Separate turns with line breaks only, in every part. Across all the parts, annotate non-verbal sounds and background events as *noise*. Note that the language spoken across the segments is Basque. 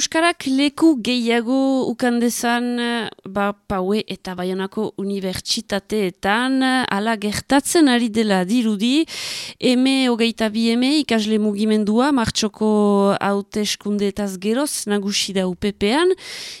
Euskarak leku gehiago ukandezan ba, paue eta baionako unibertsitateetan ala gertatzen ari dela dirudi. Eme hogeita bi eme ikasle mugimendua martxoko haute eskundeetaz geroz nagusi da UPP-an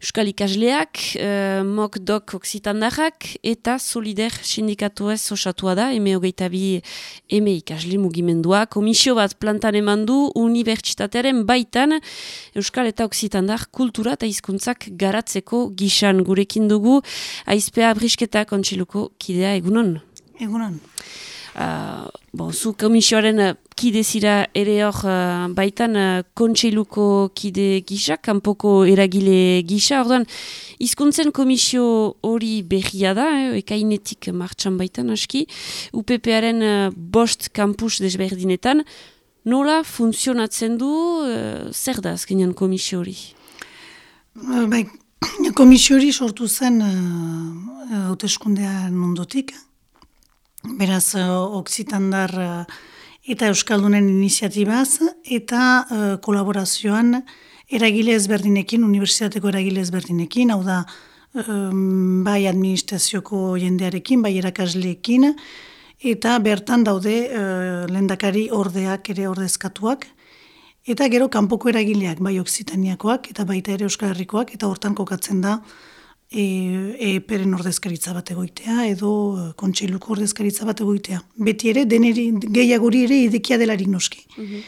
Euskal ikasleak eh, mok dok oksitandarrak eta solider sindikatu ez osatua da eme hogeita bi eme ikasle mugimendua. Komisio bat plantan eman du unibertsitatearen baitan Euskal eta Oksitandar kultura eta hizkuntzak garatzeko gisan gurekin dugu aizpea brisketa kontxiluko kidea egunon?
Egunon.
Uh, bon, zu komisioaren uh, kide zira ere hor uh, baitan uh, kontseiluko kide gisa, kanpoko eragile gisa, orduan, hizkuntzen komisio hori berria da, eh, ekainetik martxan baitan aski, UPP-aren uh, bost kampus desberdinetan, nola funtzionatzen du, uh, zer da azkenean komisio hori?
Uh, bai, *clears throat* komisio hori sortu zen uh, hauteskundean mundotik, beraz Oksitandar eta Euskaldunen iniziatibaz, eta uh, kolaborazioan eragile ezberdinekin, unibertsitateko eragile ezberdinekin, hau da, um, bai administrazioko jendearekin, bai erakasleekin, eta bertan daude e, lendakari ordeak ere ordezkatuak, eta gero kanpoko eragileak, bai oksitaniakoak, eta baita ere Euskal Herrikoak, eta hortan kokatzen da e, e peren ordezkaritza bat egoitea, edo e, kontseiluko ordezkaritza bat egoitea. Beti ere, deneri, gehiaguri ere idekia delarik noski. Mm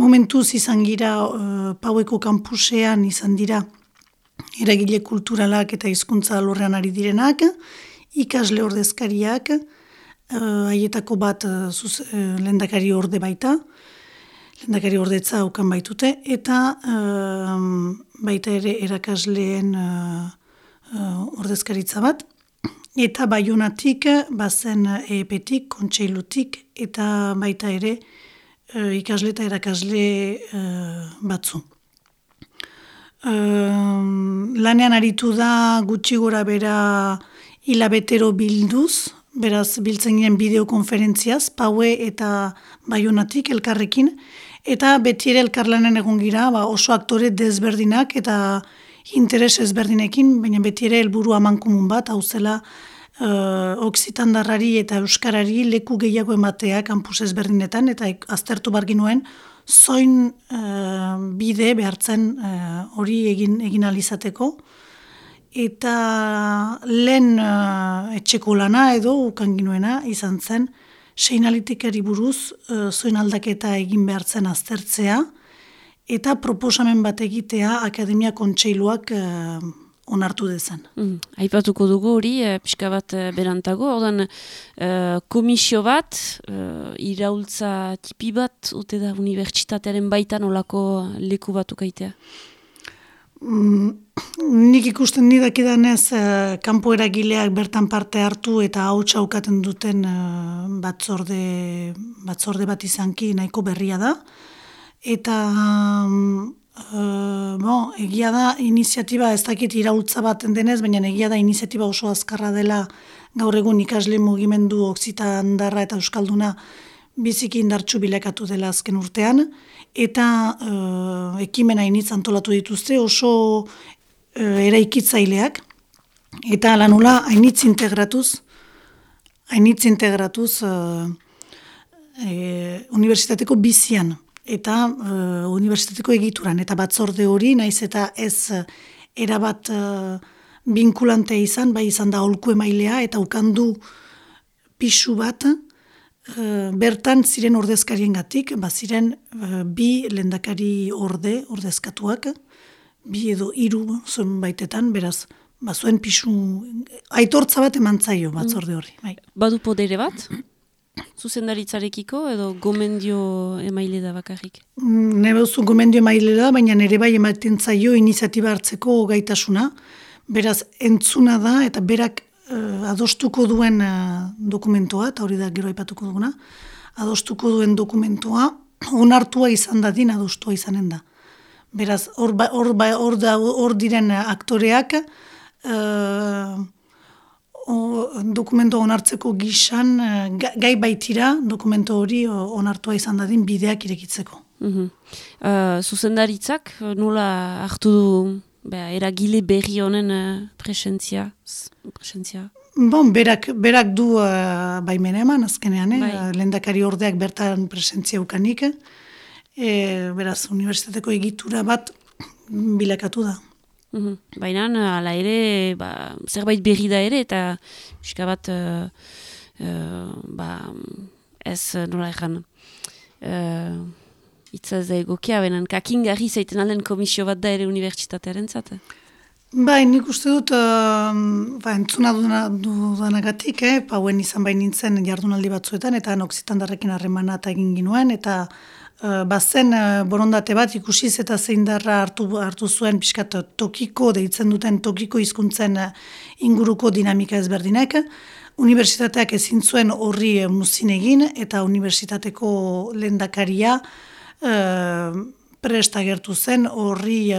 Momentuz izan gira, e, paueko kampusean izan dira, eragile kulturalak eta hizkuntza lorrean ari direnak, ikasle ordezkariak, haietako bat zuz, uh, lendakari orde baita, lendakari ordetza aukan baitute, eta baita ere erakasleen ordezkaritza bat, eta baiunatik, bazen epetik, kontseilutik, eta baita ere ikasle eta erakasle batzu. Lanean aritu da gutxi gora bera hilabetero bilduz, beraz biltzen ginen bideokonferentziaz, paue eta baiunatik elkarrekin, eta beti ere elkarlanen egon gira, ba, oso aktore desberdinak eta interes ezberdinekin, baina beti ere helburu amankumun bat, hau zela uh, oksitandarrari eta euskarari leku gehiago ematea kampus ezberdinetan, eta aztertu bargi nuen, zoin uh, bide behartzen uh, hori egin, egin alizateko, eta lehen uh, etxeko lana edo ukanginuena izan zen seinalitikari buruz uh, zoin aldaketa egin behartzen aztertzea eta proposamen bat egitea akademia kontseiluak uh, onartu dezan.
Mm, aipatuko dugu hori, e, pixka bat e, berantago, ordan komisio bat, e, iraultza tipi bat, ute da unibertsitatearen baitan olako leku bat ukaitea?
Mm, nik ikusten nidakidanez uh, kanpo eragileak bertan parte hartu eta hau txaukaten duten uh, batzorde, batzorde bat izanki nahiko berria da. Eta um, bon, egia da iniziatiba ez dakit iraultza baten denez, baina egia da iniziatiba oso azkarra dela gaur egun ikasle mugimendu oksitan darra eta euskalduna biziki indartxu bilekatu dela azken urtean eta uh, ekimena initz antolatu dituzte oso eraikitzaileak. Eta lanula hainitz integratuz hainitz integratuz uh, e, unibertsitateko bizian eta uh, unibertsitateko egituran. Eta batzorde hori naiz eta ez uh, erabat uh, binkulante izan, bai izan da holku emailea eta ukandu pisu bat, bertan ziren ordezkarien gatik, ba ziren bi lendakari orde, ordezkatuak, bi edo hiru zuen baitetan, beraz, ba zuen pisu, aitortza bat eman zaio batzorde horri. Bai.
Badu podere bat? Zuzendaritzarekiko edo gomendio emaile da bakarrik?
Mm, nebe zu gomendio emaile da, baina nere bai ematen zaio iniziatiba hartzeko gaitasuna. Beraz, entzuna da eta berak uh, adostuko duen uh, dokumentoa, eta hori da gero aipatuko duguna, adostuko duen dokumentoa, onartua izan da din adostua izanen da. Beraz, hor ba, ba, hor diren aktoreak, uh, dokumento onartzeko gisan, gai baitira dokumento hori onartua izan dadin bideak irekitzeko.
Mm zuzendaritzak nola hartu du Ba, eragile berri honen uh, presentzia, presentzia.
Bon, berak, berak du uh, baimen eman, azkenean, eh? bai. Uh, lendakari ordeak bertan presentzia ukanik. E, beraz, unibertsitateko egitura bat bilakatu da.
Mm Baina, ala ere, ba, zerbait berri da ere, eta pixka bat, uh, uh, ba, ez nola ezan, uh, Itza ez egokia, benen kakin garri zaiten alden komisio bat da ere unibertsitatearen zate?
Bai, nik uste dut, uh, ba, entzuna dudanagatik, eh? pauen izan bain nintzen jardunaldi batzuetan, eta noksitan darrekin harremana eta egin ginuen, eta bazen uh, borondate bat ikusiz eta zein darra hartu, hartu zuen pixkat tokiko, deitzen duten tokiko hizkuntzen uh, inguruko dinamika ezberdinek, Unibertsitateak ezin zuen horri muzin egin, eta unibertsitateko lendakaria, uh, prest agertu zen horri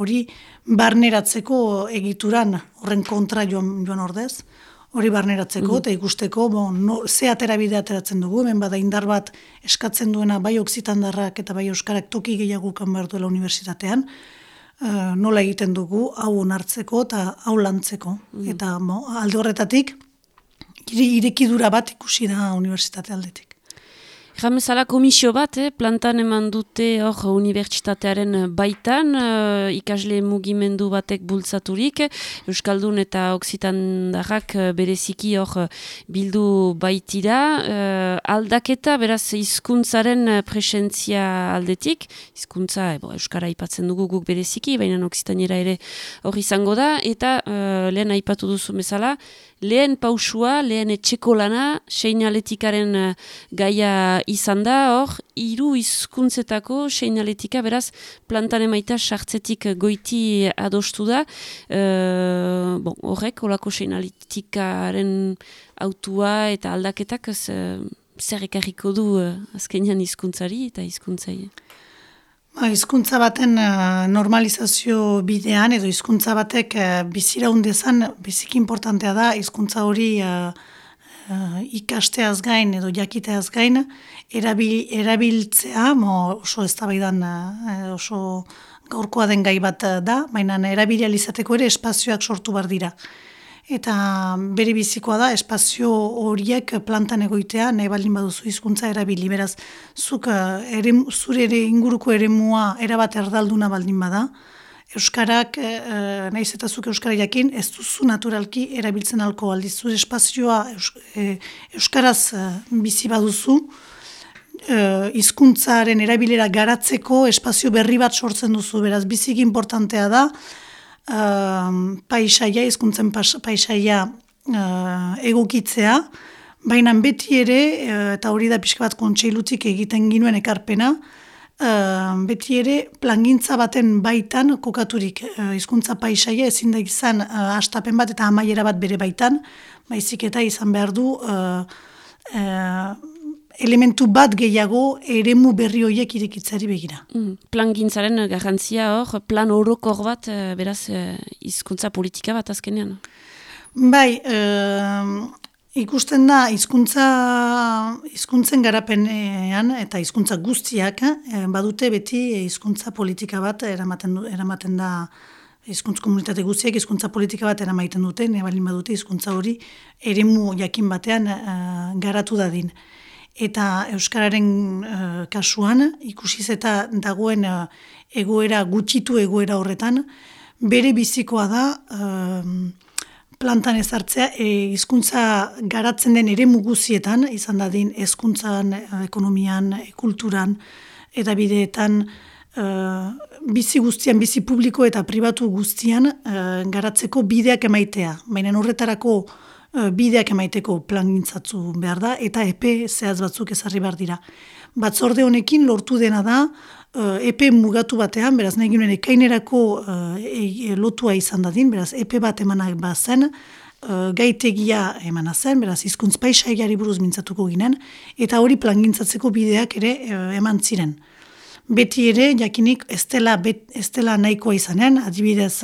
hori barneratzeko egituran horren kontra joan, joan ordez hori barneratzeko mhm. eta ikusteko bon, no, ze atera bide ateratzen dugu? Hemen bada indar bat eskatzen duena bai oksitandarrak eta bai euskarak toki gehiago kan behar duela unibertsitatean. Uh, nola egiten dugu? Hau onartzeko eta hau lantzeko. Mm. eta bo, alde horretatik irekidura bat ikusi da unibertsitate aldetik
Jamezala komisio bat, eh, plantan eman dute hor unibertsitatearen baitan, eh, ikasle mugimendu batek bultzaturik, Euskaldun eta Oksitan darrak eh, bereziki hor bildu baitira, eh, aldaketa beraz hizkuntzaren presentzia aldetik, hizkuntza eh, Euskara aipatzen dugu guk bereziki, baina Oksitanera ere hor izango da, eta eh, lehen aipatu duzu bezala, lehen pausua, lehen etxeko lana, seinaletikaren uh, gaia izan da, hor, hiru hizkuntzetako seinaletika, beraz, plantan emaita sartzetik goiti adostu da, uh, bon, horrek, olako seinaletikaren autua eta aldaketak, uh, zer ekarriko du azkenean hizkuntzari eta hizkuntzai.
Ba, hizkuntza baten uh, normalizazio bidean edo hizkuntza batek uh, bizira hundezan biziki importantea da hizkuntza hori uh, uh, ikasteaz gain edo jakiteaz gain erabil, erabiltzea mo, oso ez uh, oso gaurkoa den gai bat da, baina erabilializateko ere espazioak sortu bar dira eta bere bizikoa da espazio horiek plantan egoitea nahi baldin baduzu hizkuntza erabili. Beraz zuk eh, ere, zure ere inguruko eremua erabat erdalduna baldin bada. Euskarak e, naiz eta zuk euskara jakin ez duzu naturalki erabiltzen alko aldiz zure espazioa euskaraz bizi baduzu hizkuntzaren erabilera garatzeko espazio berri bat sortzen duzu. Beraz biziki importantea da uh, paisaia, izkuntzen paisaia uh, egokitzea, baina beti ere, uh, eta hori da pixka bat kontseilutik egiten ginuen ekarpena, uh, beti ere plangintza baten baitan kokaturik uh, hizkuntza paisaia ezin da izan uh, astapen bat eta amaiera bat bere baitan, baizik eta izan behar du uh, elementu bat gehiago eremu berri horiek irekitzari begira.
Mm, plan gintzaren garrantzia hor, plan orokor bat, eh, beraz, eh, hizkuntza politika bat azkenean?
Bai, e, ikusten da, hizkuntza hizkuntzen garapenean eta hizkuntza guztiak badute beti hizkuntza politika bat eramaten, eramaten da hizkuntz komunitate guztiak hizkuntza politika bat eramaiten dute, ne balin badute hizkuntza hori eremu jakin batean garatu dadin eta euskararen uh, kasuan ikusiz eta dagoen uh, egoera gutxitu egoera horretan bere bizikoa da uh, plantan ezartzea e, hizkuntza garatzen den ere muguzietan izan dadin hezkuntzan ekonomian kulturan eta bideetan uh, bizi guztian bizi publiko eta pribatu guztian uh, garatzeko bideak emaitea. Baina horretarako bideak emaiteko plangintzatzu behar da, eta epe zehaz batzuk ezarri behar dira. Batzorde honekin lortu dena da, uh, epe mugatu batean, beraz nahi ginen ekainerako uh, e, lotua izan dadin, beraz epe bat emanak bazen, uh, gaitegia emana zen, beraz izkuntz paisaiari buruz mintzatuko ginen, eta hori plangintzatzeko bideak ere eman ziren. Beti ere, jakinik, ez dela, ez dela nahikoa izanen, adibidez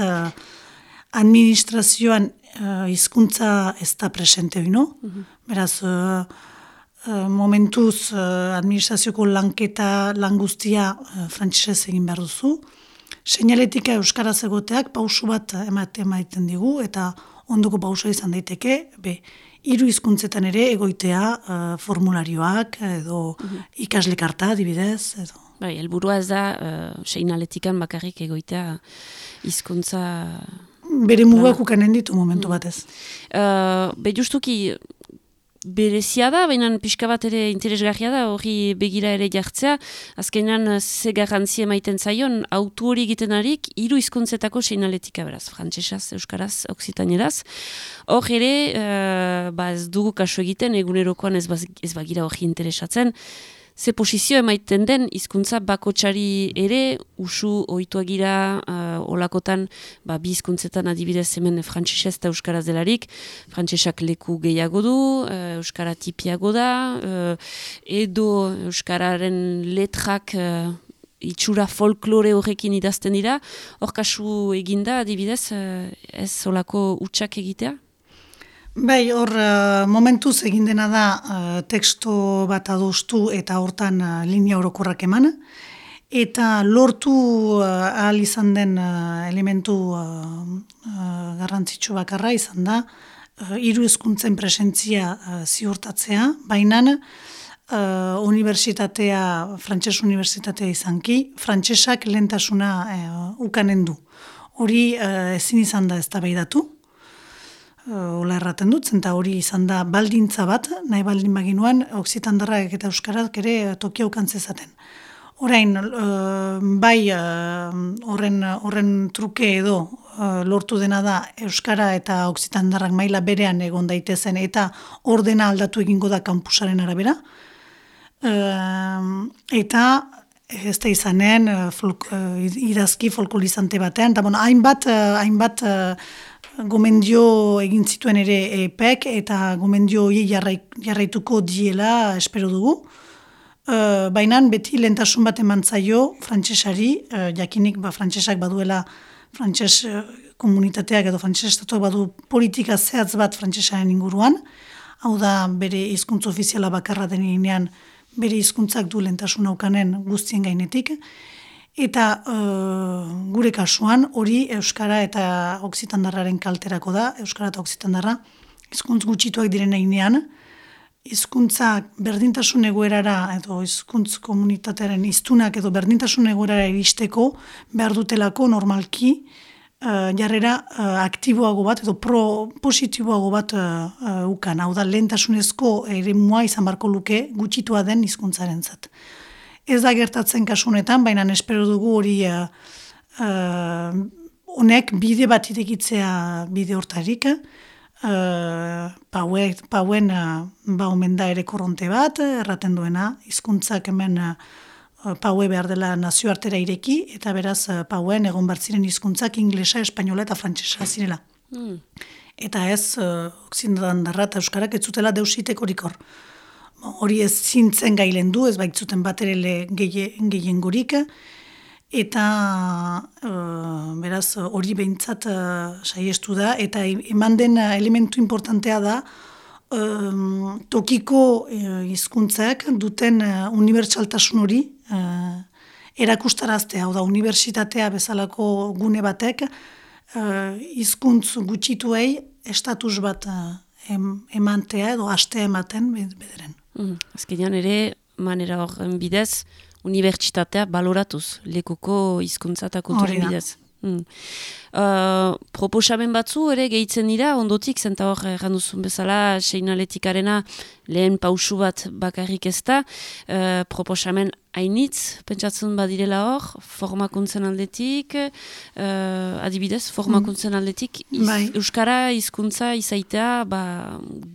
administrazioan uh, hizkuntza ez da presente no? Mhm. Beraz, uh, momentuz administrazioko lanketa langustia uh, frantsesez egin behar duzu. Seinaletika euskaraz egoteak pausu bat emate emaiten digu eta ondoko pausa izan daiteke, be, hiru hizkuntzetan ere egoitea formularioak edo mm ikaslekarta dibidez edo.
Bai, helburua ez da uh, seinaletikan bakarrik egoitea hizkuntza
bere mugak ukanen ditu momentu batez.
Uh, be justuki berezia da, baina pixka bat ere interesgarria da, hori begira ere jartzea, azkenan eh, ze garrantzia maiten zaion, autu hori egiten harik, hiru izkuntzetako seinaletika beraz, frantzesaz, euskaraz, oksitaneraz. Hor ere, uh, ba ez dugu kaso egiten, egunerokoan ez, ez bagira hori interesatzen, ze posizio emaiten den hizkuntza bakotxari ere usu ohituagira uh, olakotan ba, bi hizkuntzetan adibidez hemen frantsesez eta euskaraz delarik. Frantsesak leku gehiago du uh, euskara tipiago da uh, edo euskararen letrak uh, itxura folklore horrekin idazten dira. Hor kasu eginda adibidez uh, ez olako utxak egitea
Bai, hor uh, momentuz egin dena da uh, teksto bat adostu eta hortan uh, linea orokorrak eman. Eta lortu ahal izan den elementu garrantzitsu bakarra izan da, uh, iru eskuntzen presentzia ziurtatzea, baina universitatea, frantses universitatea izanki, frantsesak lentasuna ukanen du. Hori ezin izan da ez Ola erraten dut, zenta hori izan da baldintza bat, nahi baldin baginuan, oksitandarrak eta euskarak ere tokia ukantzezaten. Orain, uh, bai horren, horren truke edo lortu dena da Euskara eta Oksitandarrak maila berean egon daitezen eta ordena aldatu egingo da kampusaren arabera. eta ez da izanen folk, idazki folklizante batean, eta bueno, hainbat, hainbat gomendio egin zituen ere epek eta gomendio hori jarraituko diela espero dugu. Uh, Baina beti lentasun bat eman zaio frantsesari, uh, jakinik ba, frantsesak baduela frantses uh, komunitateak edo frantses estatuak badu politika zehatz bat frantsesaren inguruan, hau da bere hizkuntz ofiziala bakarra denean bere hizkuntzak du lentasun aukanen guztien gainetik, Eta uh, gure kasuan hori Euskara eta Oksitandarraren kalterako da, Euskara eta Oksitandarra, hizkuntz gutxituak diren einean, hizkuntza berdintasun egoerara edo hizkuntz komunitatearen iztunak edo berdintasun egoerara iristeko behar dutelako normalki uh, jarrera uh, aktiboago bat edo pro positiboago bat uh, ukan. Hau da, lehentasunezko ere mua izan barko luke gutxitua den hizkuntzaren zat ez da gertatzen kasunetan, baina espero dugu hori uh, honek bide bat idekitzea bide hortarik. Uh, pauen uh, ba omen da ere korronte bat, erraten duena, hizkuntzak hemen uh, paue behar dela nazioartera ireki, eta beraz uh, pauen egon bartziren hizkuntzak inglesa, espainola eta frantsesa zirela. Hmm. Eta ez, uh, okzindan darra eta euskarak ez zutela deusitek horikor hori ez zintzen gailen du, ez baitzuten bat ere gehien gurik, eta uh, beraz hori behintzat uh, saiestu da, eta eman den elementu importantea da, um, tokiko hizkuntzak duten uh, unibertsaltasun hori uh, erakustaraztea, hau da, unibertsitatea bezalako gune batek, hizkuntz gutxituei estatus bat uh, emantea edo aste ematen bederen.
Mm, azkenean ere, manera horren bidez, unibertsitatea baloratuz, lekuko hizkuntza eta kulturen bidez. Mm. Uh, proposamen batzu ere gehitzen dira, ondotik, zenta hor erranduzun bezala, seinaletikarena lehen pausu bat bakarrik ez da, uh, proposamen hainitz, pentsatzen badirela hor, formakuntzen aldetik, uh, adibidez, formakuntzen mm. aldetik, bai. Euskara hizkuntza izaitea ba,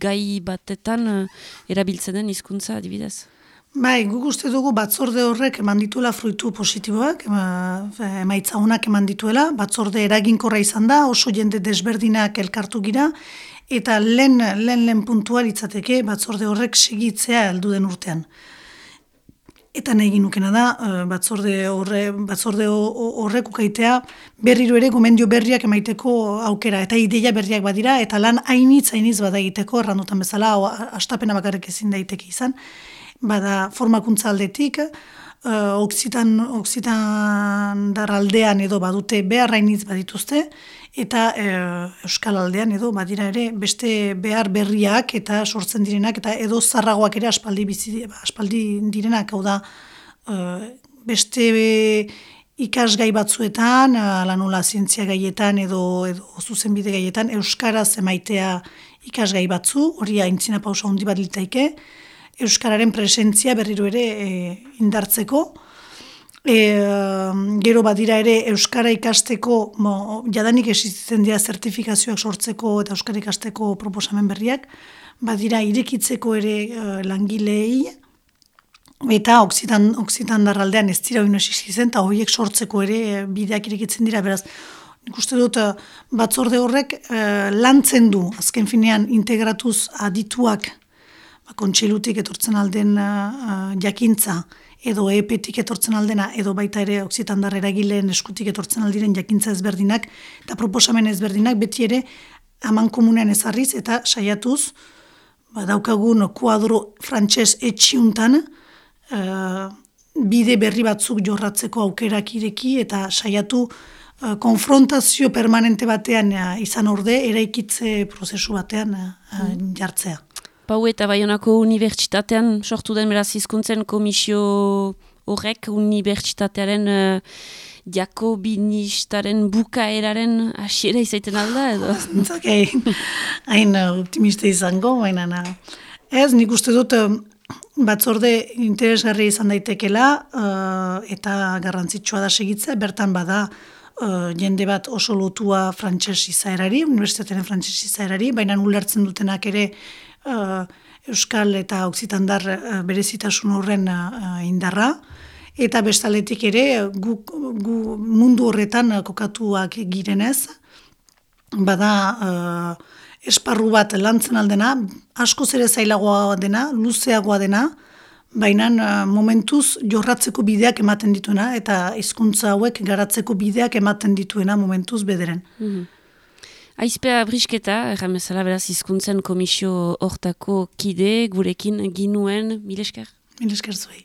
gai batetan uh, erabiltzen den hizkuntza adibidez.
Bai, guk uste dugu batzorde horrek eman dituela fruitu positiboak, emaitza honak eman dituela, batzorde eraginkorra izan da, oso jende desberdinak elkartu gira, eta lehen, lehen, lehen puntua litzateke batzorde horrek segitzea heldu den urtean. Eta nahi ginukena da, uh, batzorde, horre, batzorde horrek ukaitea berriro ere gomendio berriak emaiteko aukera, eta ideia berriak badira, eta lan hainitz, hainitz bada egiteko, errandutan bezala, astapena bakarrik ezin daiteke izan, bada formakuntza aldetik, uh, oksitan, oksitan daraldean edo badute beharrainitz badituzte, eta uh, euskal aldean edo badira ere beste behar berriak eta sortzen direnak, eta edo zarragoak ere aspaldi, bizi, aspaldi direnak, hau da, uh, beste ikasgai batzuetan, ala nola zientzia gaietan edo, edo zuzenbide gaietan, euskaraz emaitea ikasgai batzu, hori aintzina pausa handi bat litaike, euskararen presentzia berriro ere e, indartzeko. E, gero badira ere euskara ikasteko, mo, jadanik existitzen dira zertifikazioak sortzeko eta euskara ikasteko proposamen berriak, badira irekitzeko ere e, langilei, eta oksitan, oksitan darraldean ez dira oino existitzen, eta horiek sortzeko ere e, bideak irekitzen dira, beraz, nik uste dut batzorde horrek e, lantzen du, azken finean integratuz adituak ba, kontxelutik etortzen alden uh, jakintza, edo epetik etortzen aldena, edo baita ere oksitandar eragileen eskutik etortzen aldiren jakintza ezberdinak, eta proposamen ezberdinak beti ere haman komunean ezarriz, eta saiatuz, ba, daukagun kuadro frantses etxiuntan, uh, bide berri batzuk jorratzeko aukerak ireki, eta saiatu uh, konfrontazio permanente batean izan orde, eraikitze prozesu batean uh, jartzea.
Pau eta Bayonako Unibertsitatean sortu den beraz hizkuntzen komisio horrek Unibertsitatearen uh, Jakobinistaren bukaeraren hasiera izaiten alda edo? *laughs*
okay. hain uh, optimista izango, baina na. Ez, nik uste dut uh, batzorde interesgarri izan daitekela uh, eta garrantzitsua da segitza, bertan bada uh, jende bat oso lotua frantses izaerari, Unibertsitatearen frantses izaerari, baina ulertzen dutenak ere uh, Euskal eta Oksitandar uh, berezitasun horren uh, indarra, eta bestaletik ere gu, gu mundu horretan kokatuak girenez, bada esparru bat lantzen aldena, asko zere zailagoa dena, luzeagoa dena, baina momentuz jorratzeko bideak ematen dituena, eta hizkuntza hauek garatzeko bideak ematen dituena momentuz bederen. Mm
Aizpea brisketa, erramezala beraz izkuntzen komisio hortako kide, gurekin ginuen, milesker?
Milesker zuei.